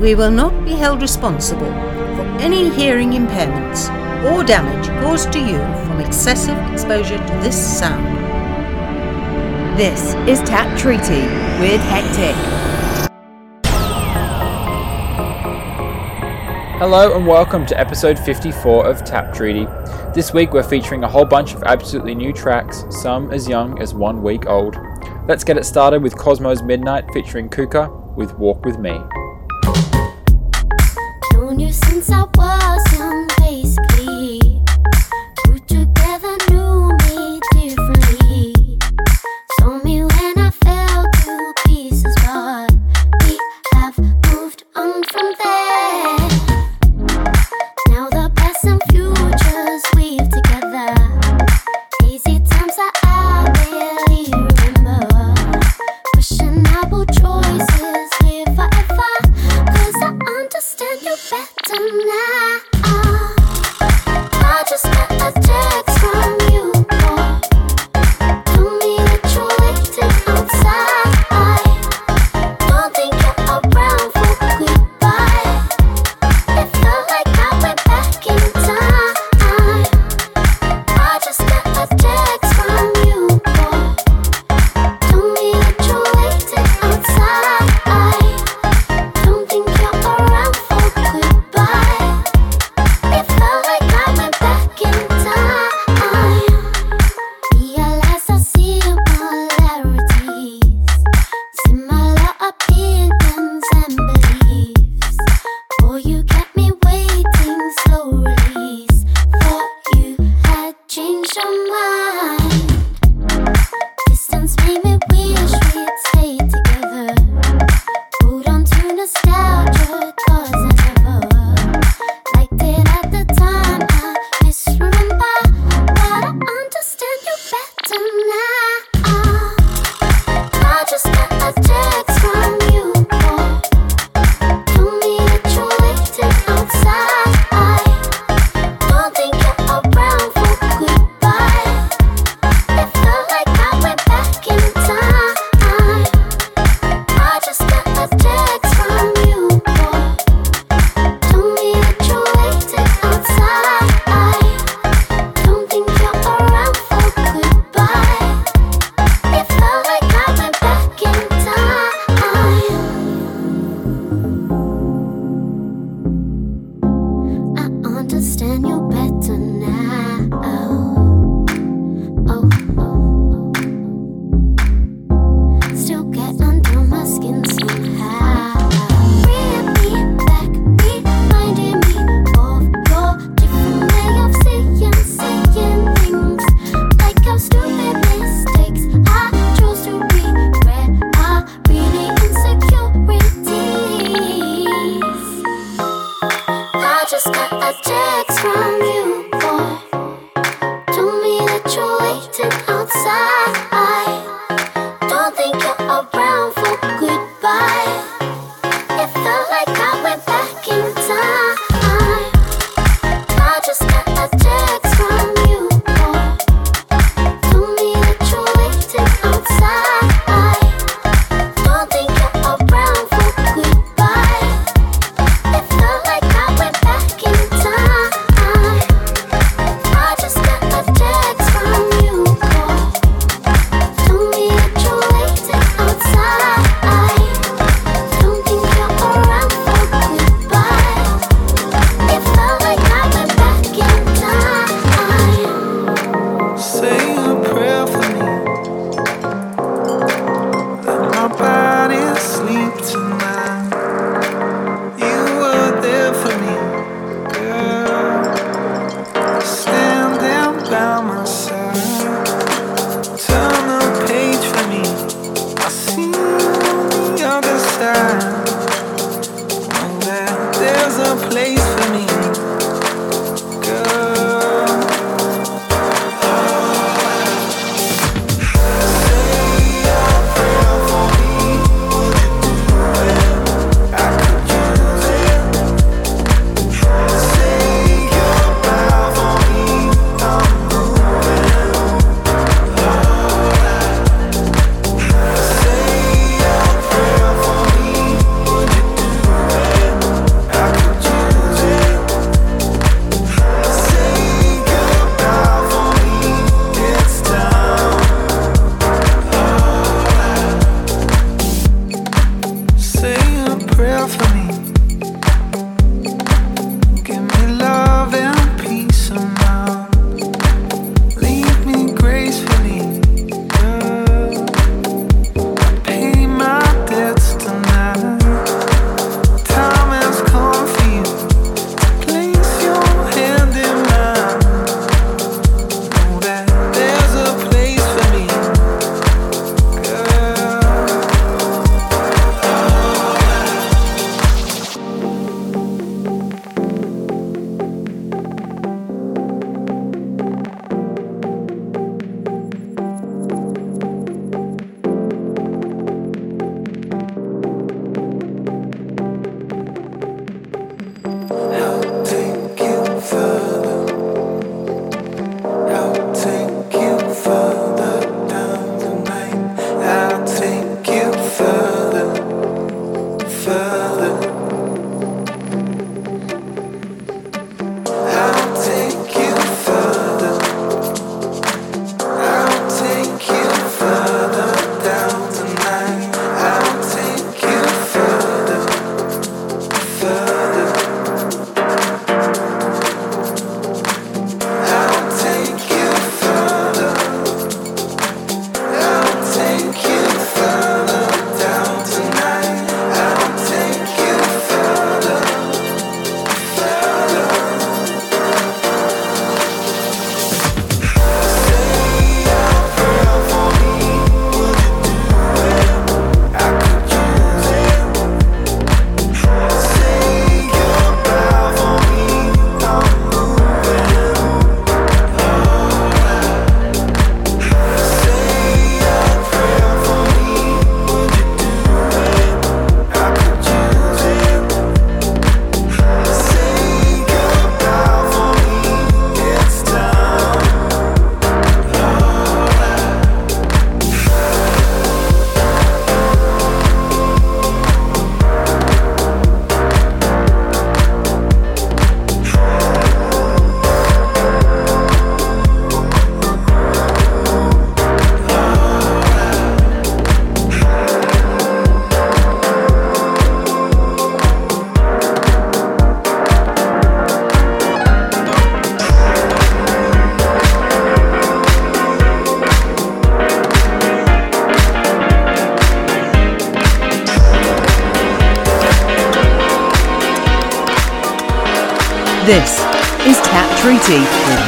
we will not be held responsible for any hearing impairments or damage caused to you from excessive exposure to this sound. This is Tap Treaty with Hectic. Hello and welcome to episode 54 of Tap Treaty. This week we're featuring a whole bunch of absolutely new tracks, some as young as one week old. Let's get it started with Cosmos Midnight featuring Kucka with Walk With Me known you since I was young, face. 什么？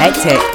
Hectic.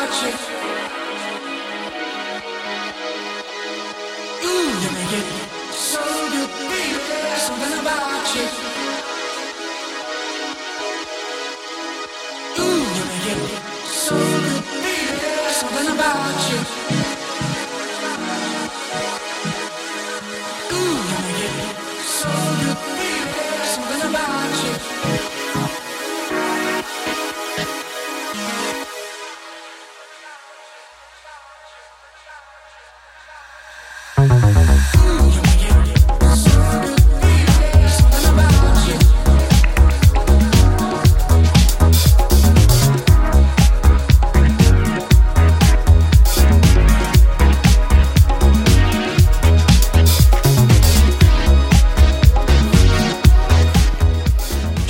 parte.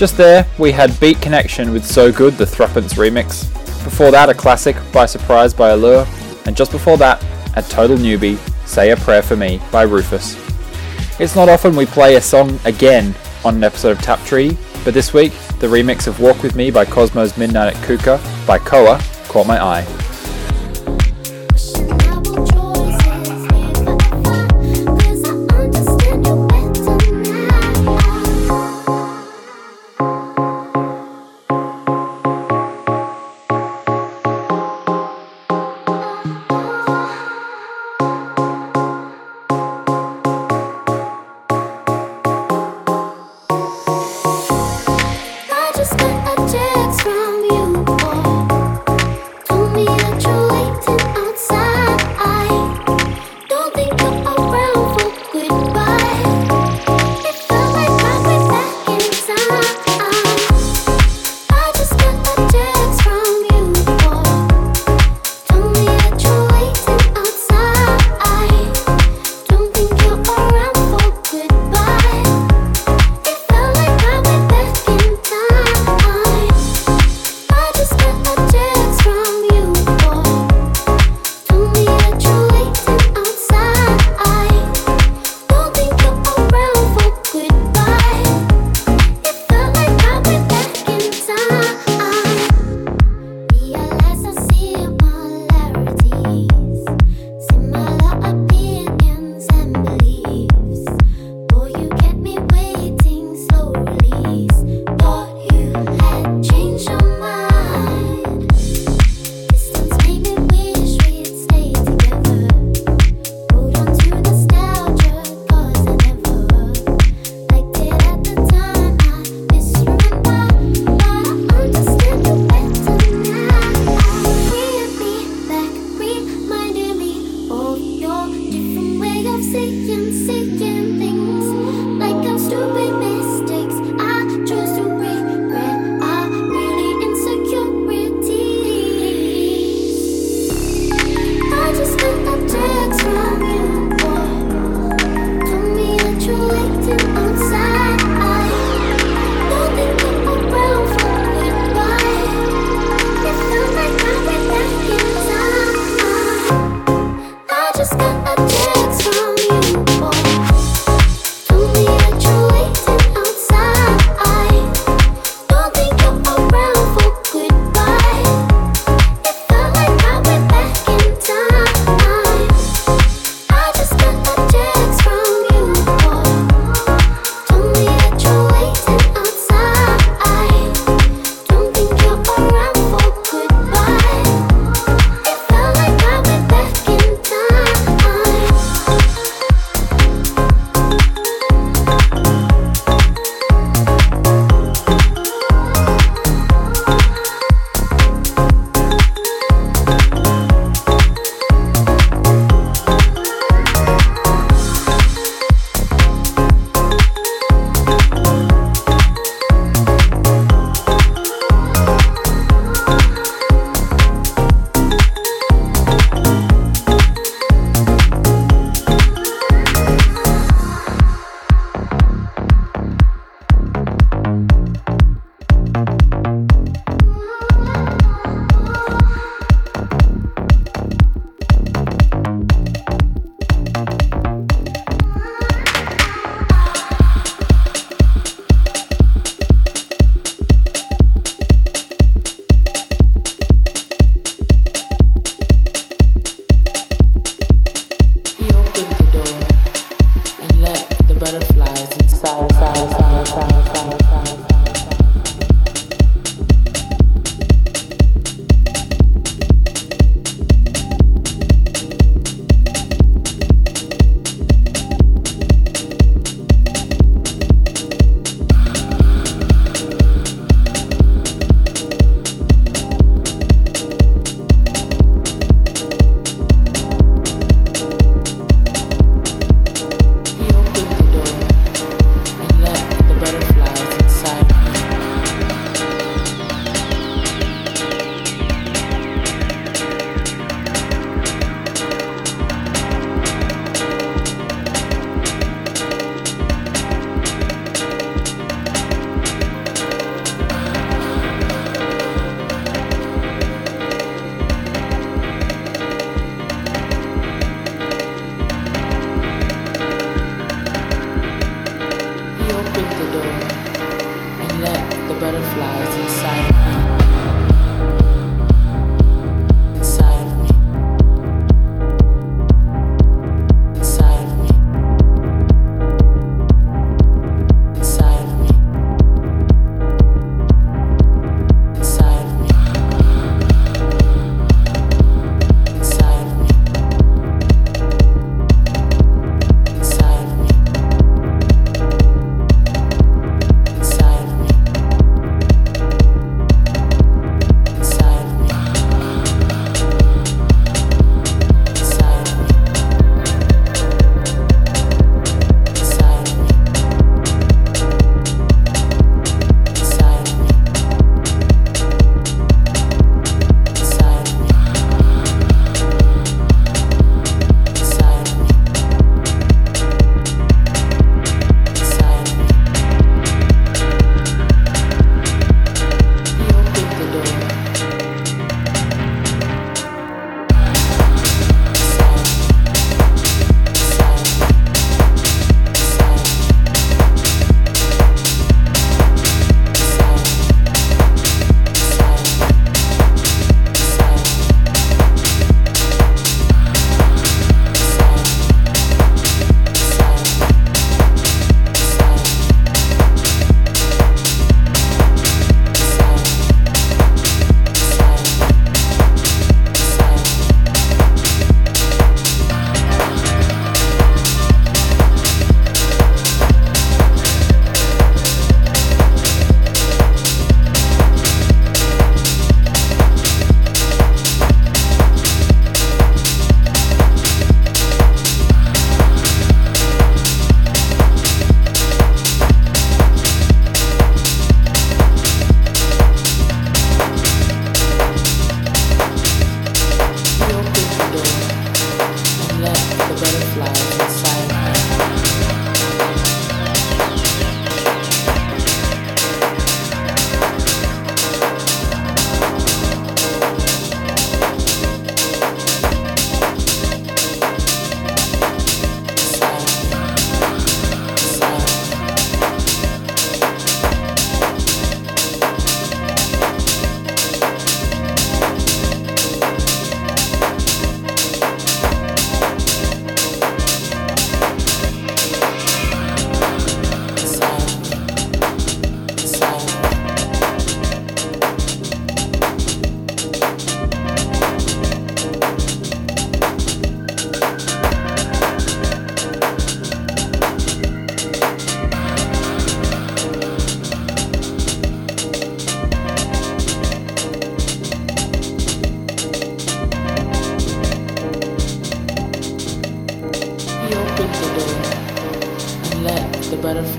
Just there, we had Beat Connection with So Good, the Threepence remix. Before that, a classic, By Surprise by Allure. And just before that, a total newbie, Say a Prayer for Me by Rufus. It's not often we play a song again on an episode of Tap Treaty, but this week, the remix of Walk With Me by Cosmos Midnight at Kucka by Koa caught my eye.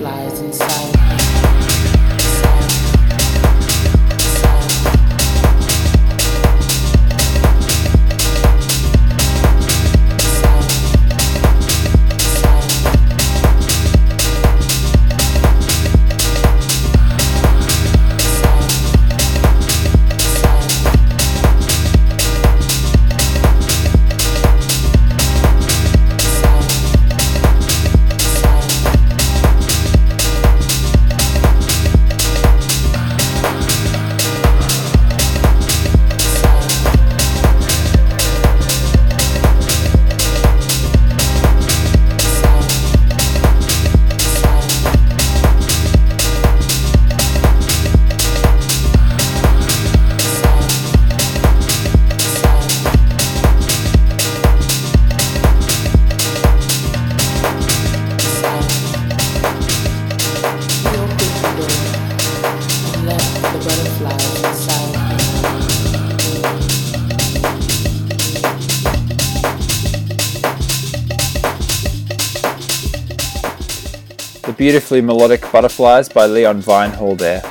butterflies inside. Beautifully melodic Butterflies by Leon Vynehall there.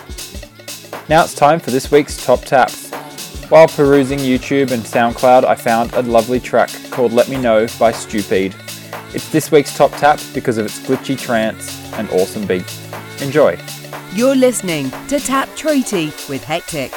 Now it's time for this week's Top Taps. While perusing YouTube and SoundCloud, I found a lovely track called Let Me Know by Stupid. It's this week's Top Tap because of its glitchy trance and awesome beat. Enjoy! You're listening to Tap Treaty with Hectic.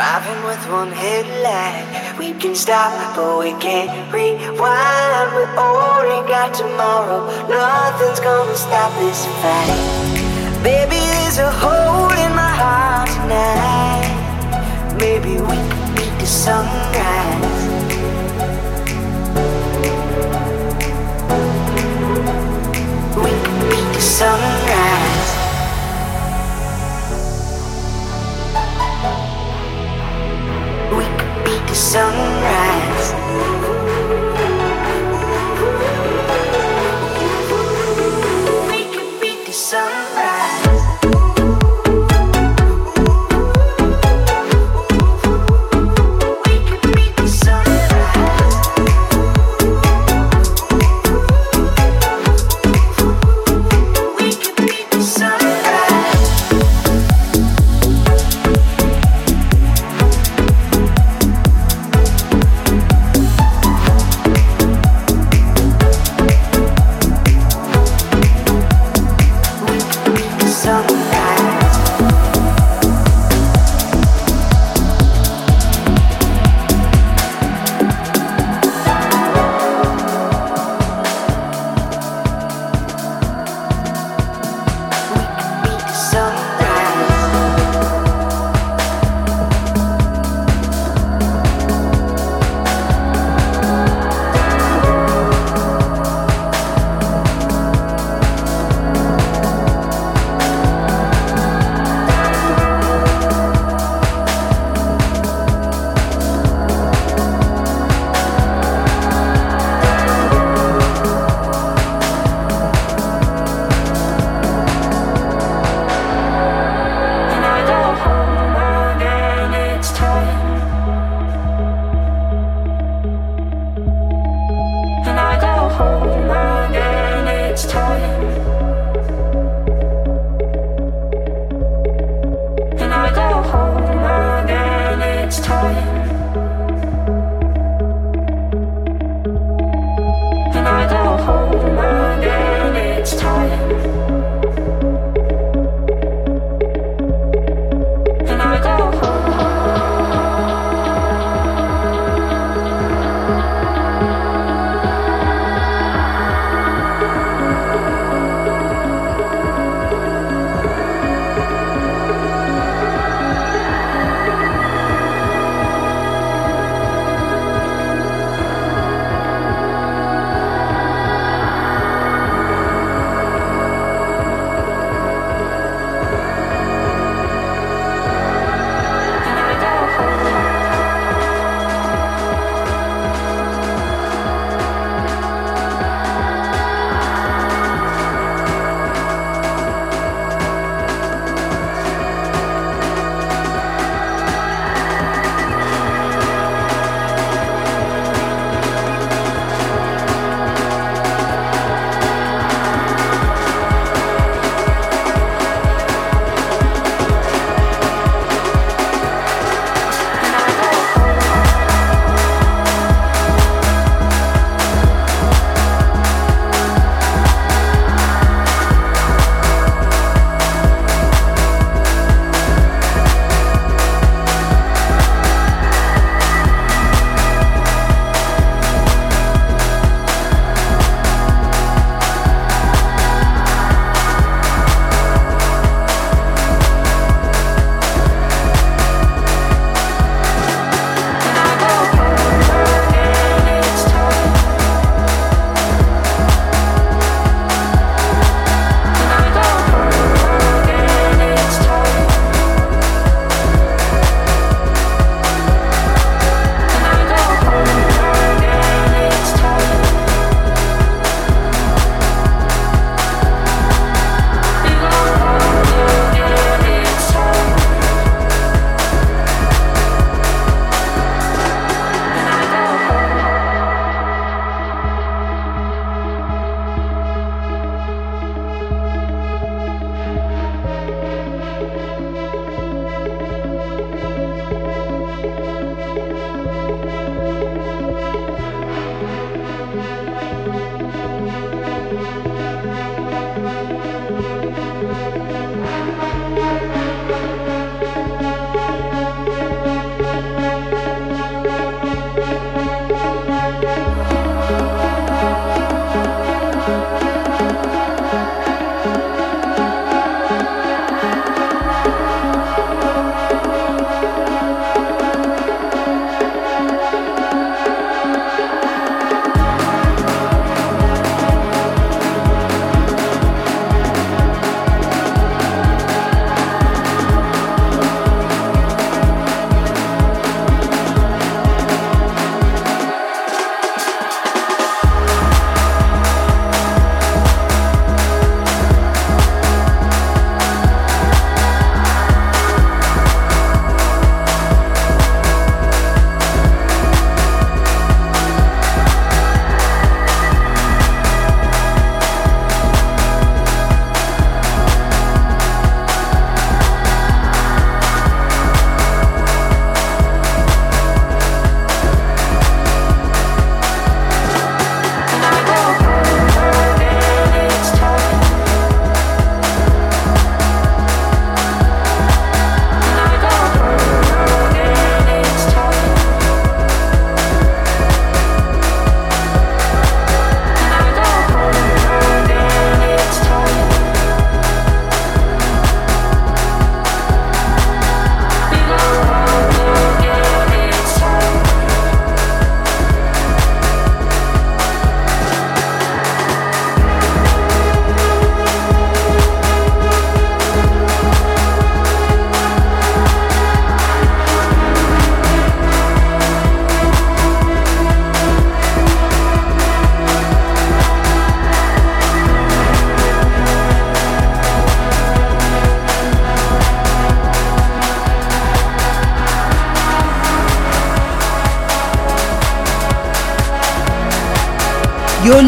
Driving with one headlight. We can stop, but we can't rewind. We only got tomorrow. Nothing's gonna stop this fight. Baby, there's a hole in my heart tonight. Maybe we could beat the sunrise. We beat the sunrise. Sunrise.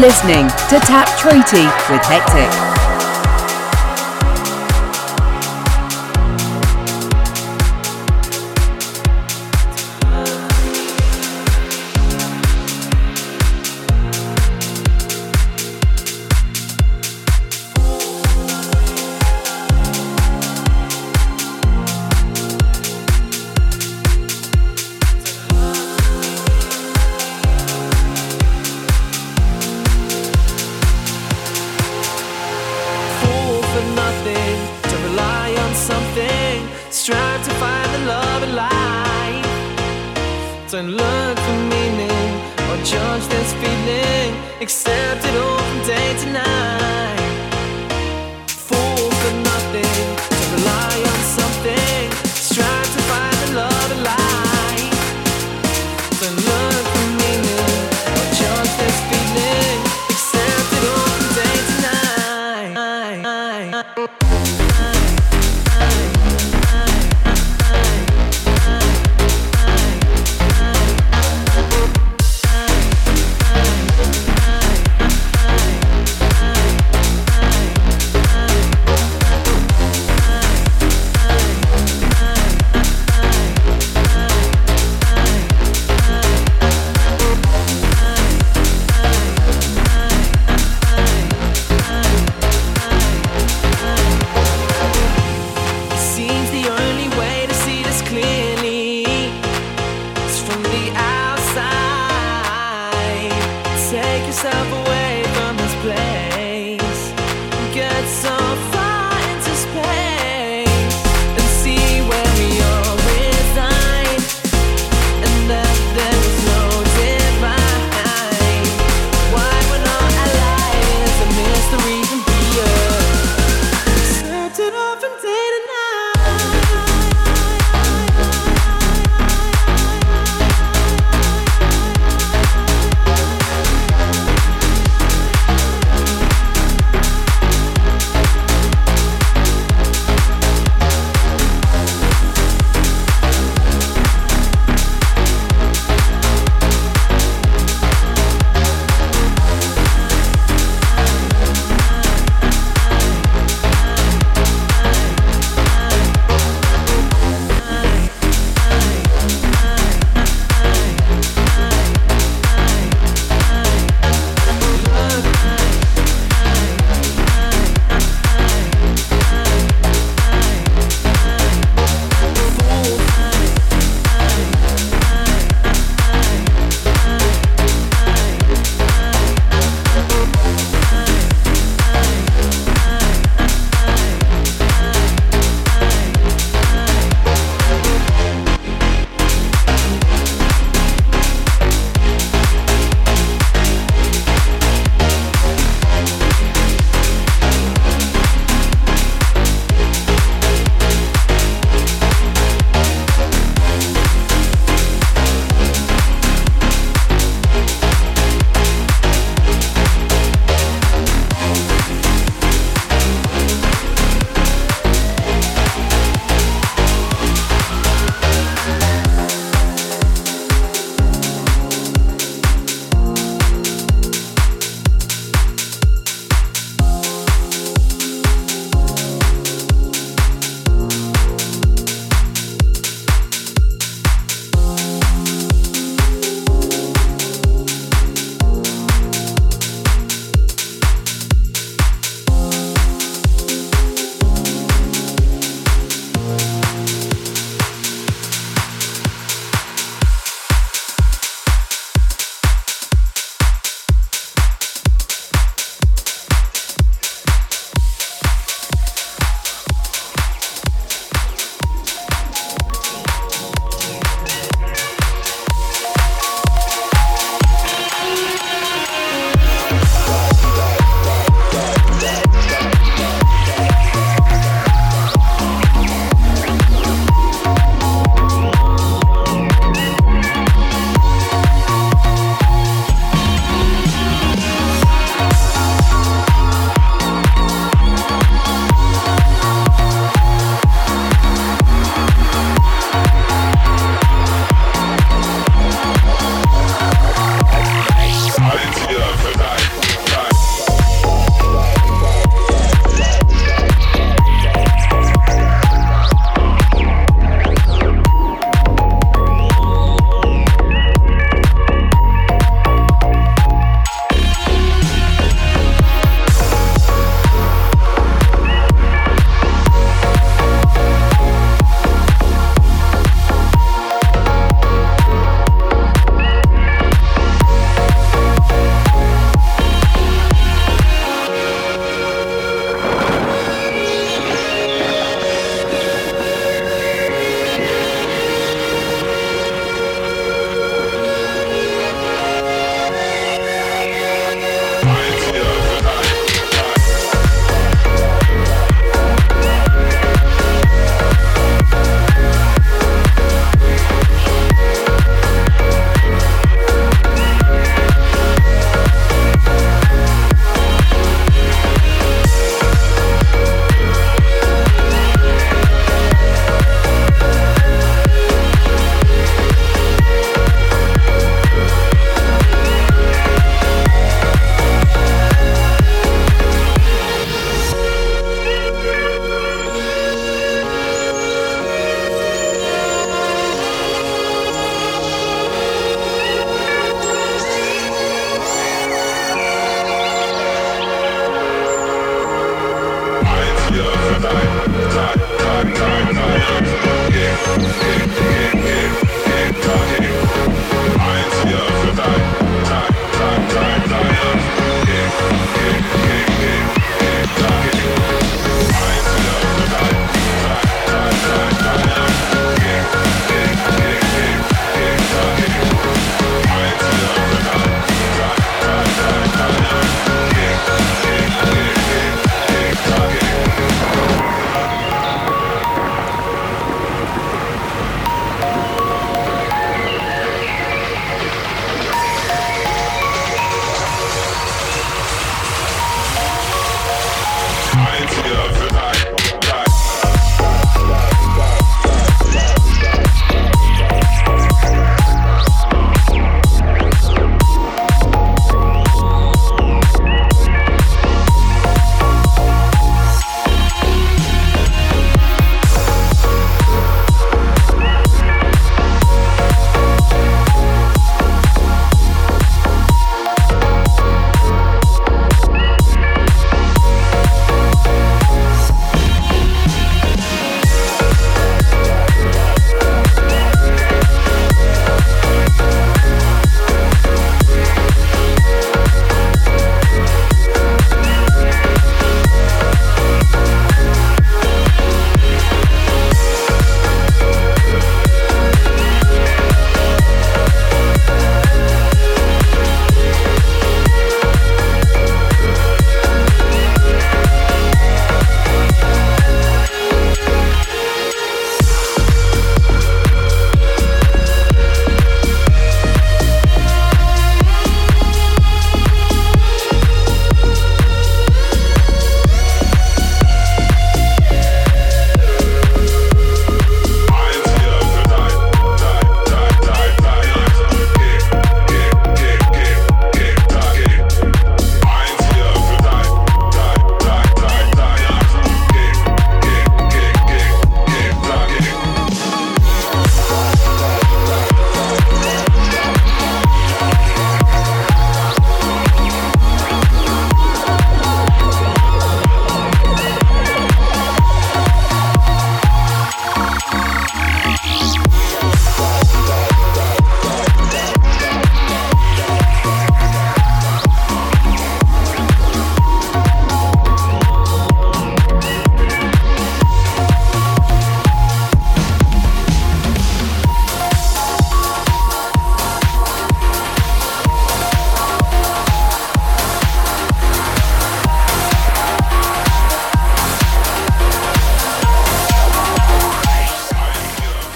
Listening to Tap Treaty with Hectic.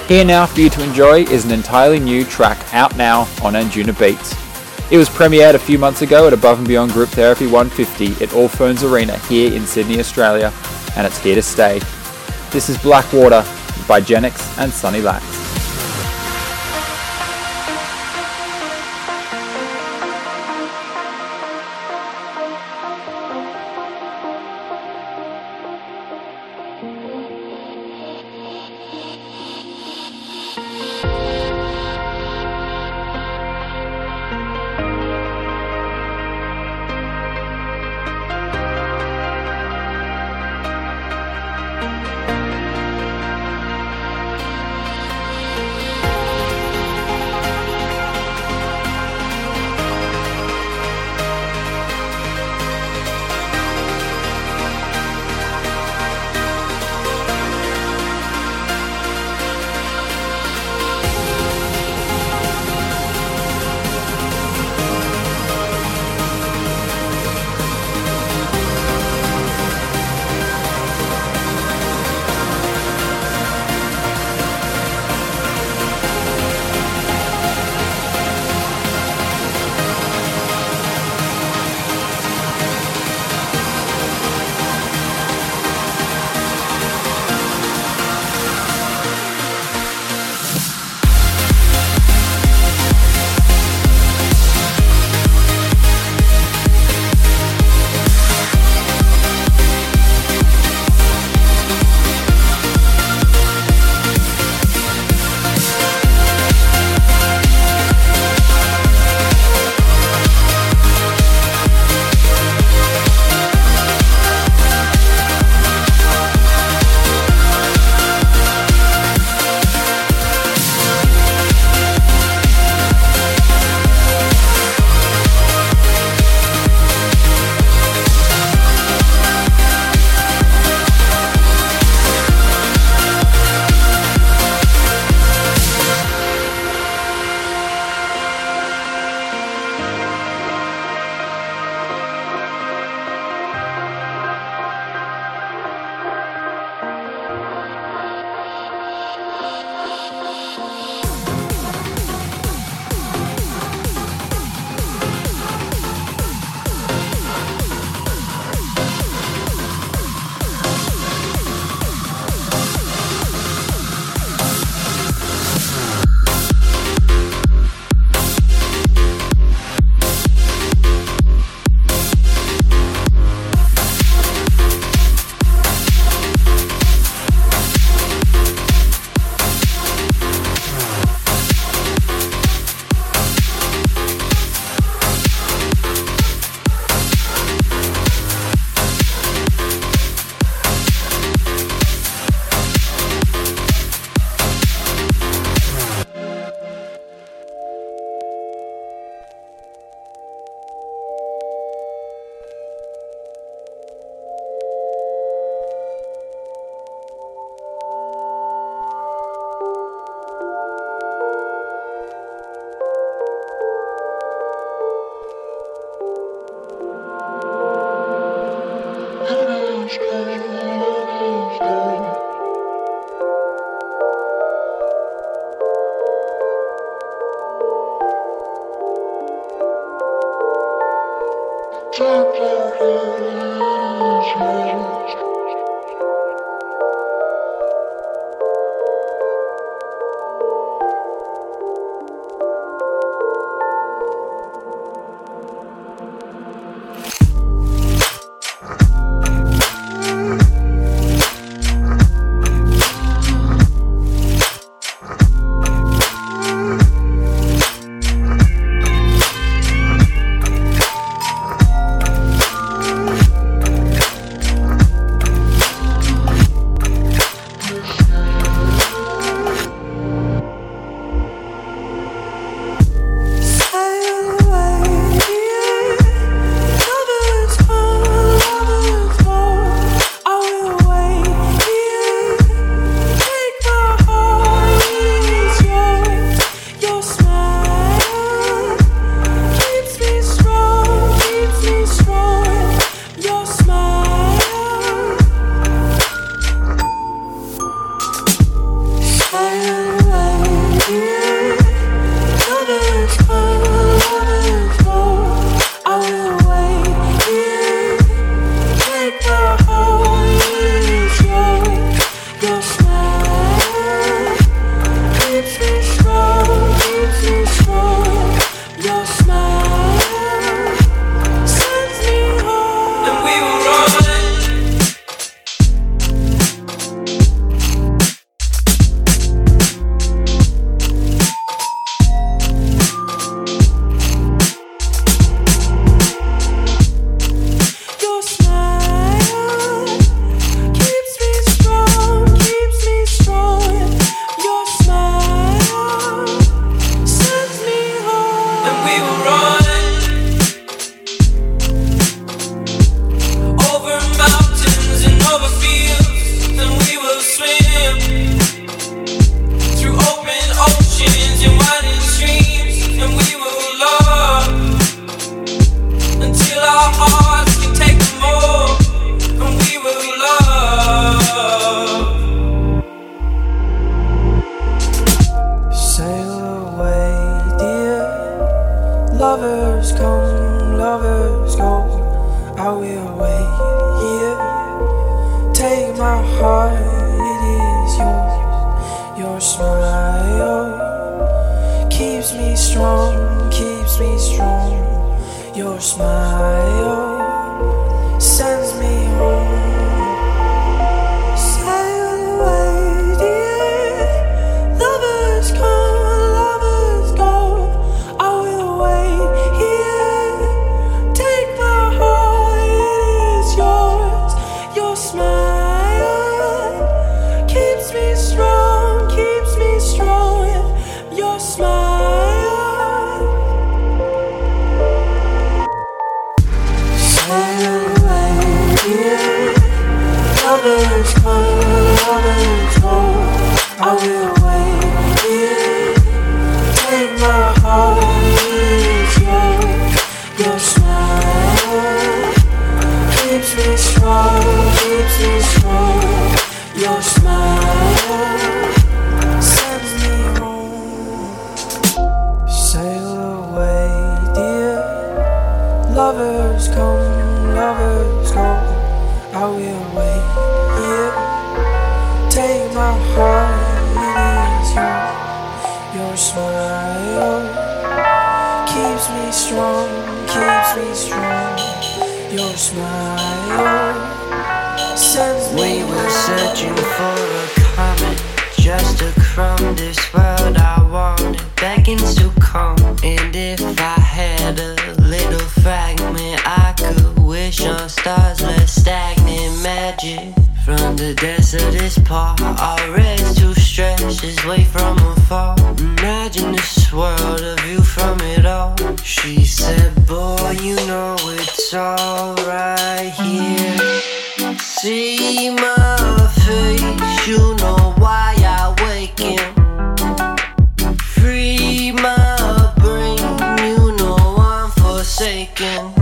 Here now for you to enjoy is an entirely new track out now on Anjuna Beats. It was premiered a few months ago at Above and Beyond Group Therapy 150 at Allphones Arena here in Sydney, Australia, and it's here to stay. This is Blackwater by Genix and Sunny Lax. change. will wait. Take my heart, it is you. Your smile keeps me strong, keeps me strong. Your smile sends me. We were searching for a comet, just a crumb. This world I wanted, begging to come. And if I had a little fragment, I could wish on stars. Let's the desert is par. Our red's too stretched, it's way from afar. Imagine this world, of you from it all. She said, Boy, you know it's all right here. See my face, you know why I wake waking. Free my brain, you know I'm forsaken.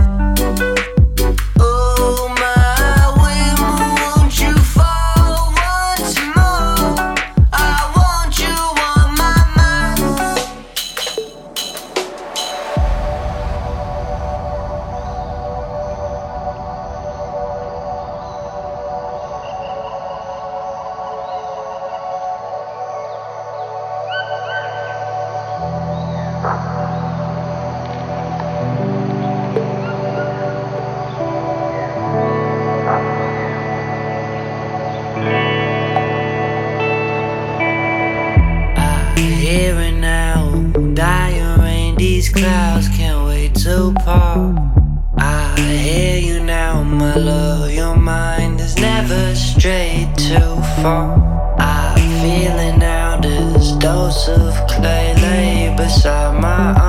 Beside my arm.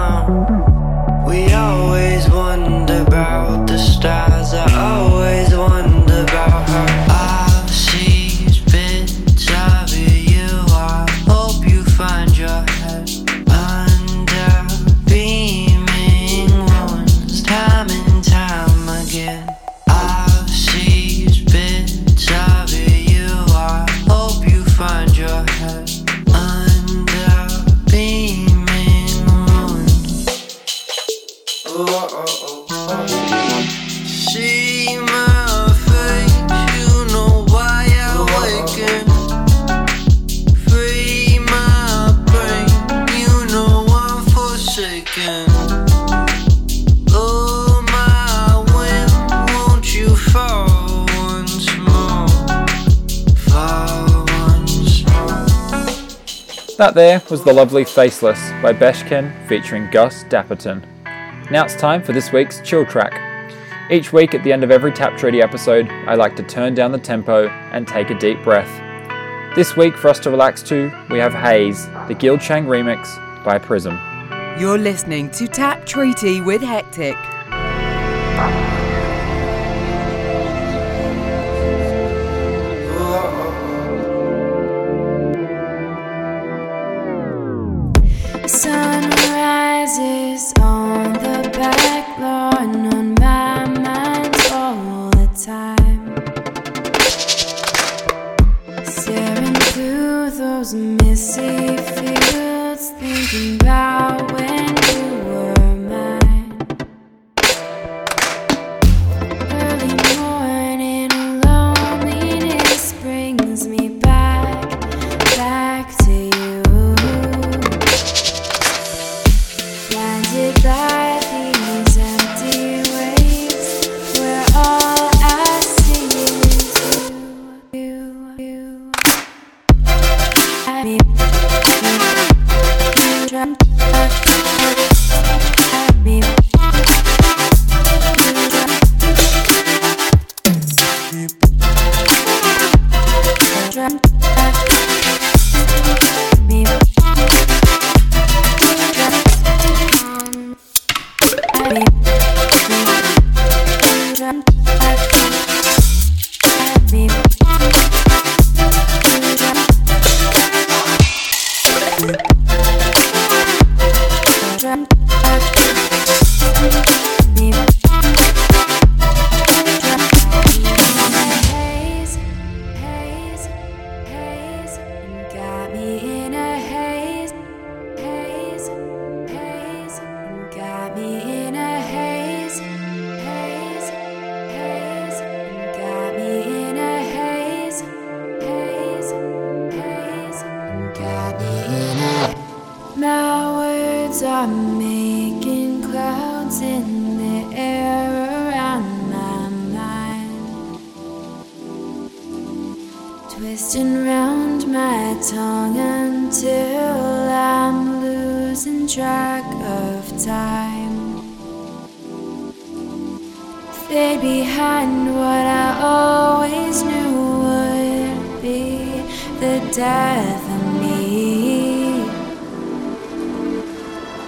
There was the lovely Faceless by Beshken featuring Gus Dapperton. Now it's time for this week's chill track. Each week at the end of every Tap Treaty episode, I like to turn down the tempo and take a deep breath. This week, for us to relax to, we have Haze, the Guild Chang remix by Prism. You're listening to Tap Treaty with Hectic. Through those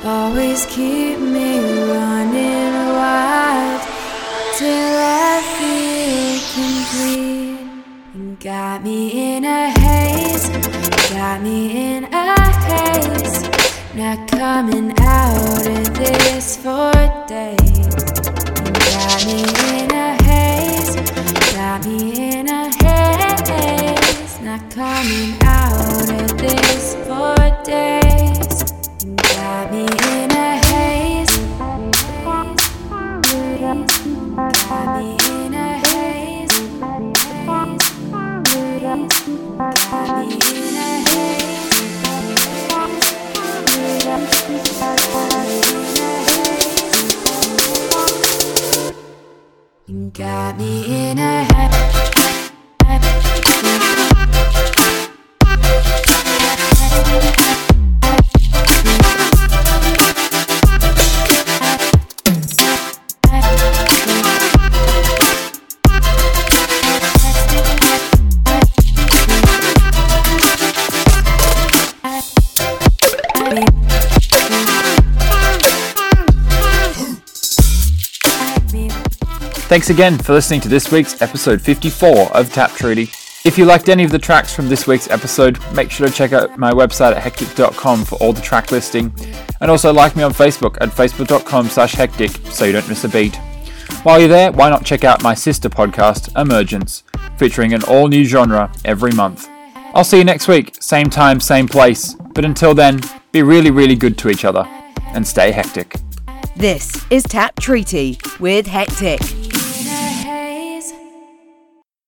Always keep me running wild till I feel complete. You got me in a haze, got me in a haze. Not coming out of this for days. You got me in a haze, got me in a haze. Not coming out of this for days. You got me in a haze. Got me in a haze. Got me in a haze. Thanks again for listening to this week's episode 54 of Tap Treaty. If you liked any of the tracks from this week's episode, make sure to check out my website at hectic.com for all the track listing, and also like me on Facebook at facebook.com slash hectic so you don't miss a beat. While you're there, why not check out my sister podcast, Emergence, featuring an all new genre every month. I'll see you next week, same time, same place, but until then, be really, really good to each other, and stay hectic. This is Tap Treaty with Hectic.